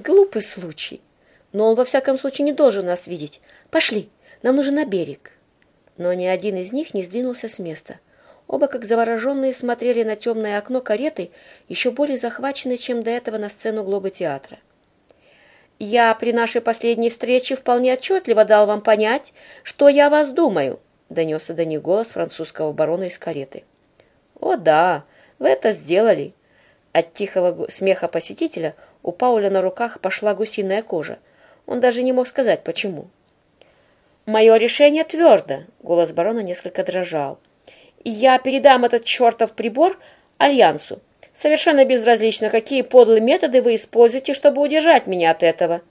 Глупый случай. Но он во всяком случае не должен нас видеть. Пошли, нам нужен на берег. Но ни один из них не сдвинулся с места. Оба, как завороженные, смотрели на темное окно кареты, еще более захваченные, чем до этого на сцену Глоба театра. «Я при нашей последней встрече вполне отчетливо дал вам понять, что я вас думаю», — донесся до них голос французского барона из кареты. «О да, вы это сделали!» От тихого смеха посетителя у Пауля на руках пошла гусиная кожа. Он даже не мог сказать, почему. «Мое решение твердо», — голос барона несколько дрожал я передам этот чертов прибор Альянсу. Совершенно безразлично, какие подлые методы вы используете, чтобы удержать меня от этого.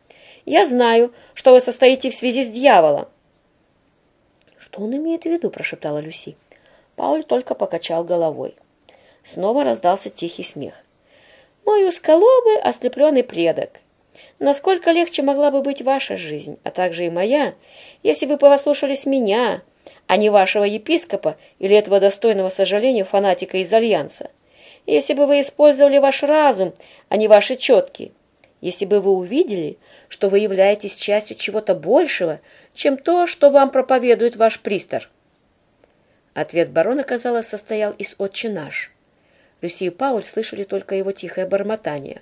Я знаю, что вы состоите в связи с дьяволом. Что он имеет в виду, прошептала Люси. Пауль только покачал головой. Снова раздался тихий смех. Мой усколобый, ослепленный предок. Насколько легче могла бы быть ваша жизнь, а также и моя, если бы послушались меня, а не вашего епископа или этого достойного сожаления фанатика из Альянса. Если бы вы использовали ваш разум, а не ваши четки, если бы вы увидели, что вы являетесь частью чего-то большего, чем то, что вам проповедует ваш пристор. Ответ барона, казалось, состоял из «Отче наш». Люси и Пауль слышали только его тихое бормотание.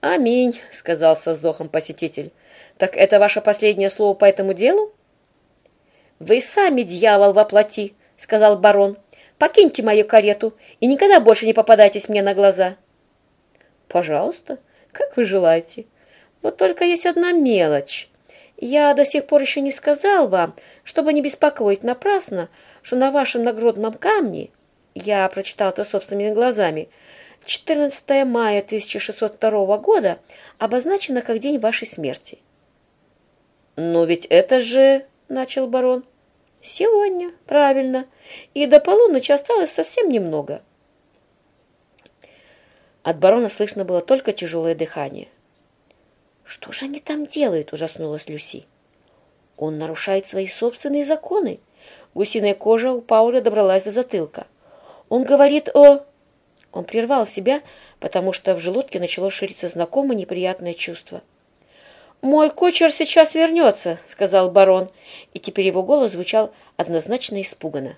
«Аминь», — сказал со вздохом посетитель. «Так это ваше последнее слово по этому делу?» «Вы сами дьявол воплоти», — сказал барон. «Покиньте мою карету и никогда больше не попадайтесь мне на глаза». «Пожалуйста, как вы желаете. Вот только есть одна мелочь. Я до сих пор еще не сказал вам, чтобы не беспокоить напрасно, что на вашем нагрудном камне, я прочитал это собственными глазами, 14 мая 1602 года обозначено как день вашей смерти». «Но ведь это же...» — начал барон. Сегодня, правильно. И до полуночи осталось совсем немного. От барона слышно было только тяжелое дыхание. «Что же они там делают?» – ужаснулась Люси. «Он нарушает свои собственные законы». Гусиная кожа у Пауля добралась до затылка. «Он говорит о...» Он прервал себя, потому что в желудке начало шириться знакомое неприятное чувство – «Мой кучер сейчас вернется», — сказал барон, и теперь его голос звучал однозначно испуганно.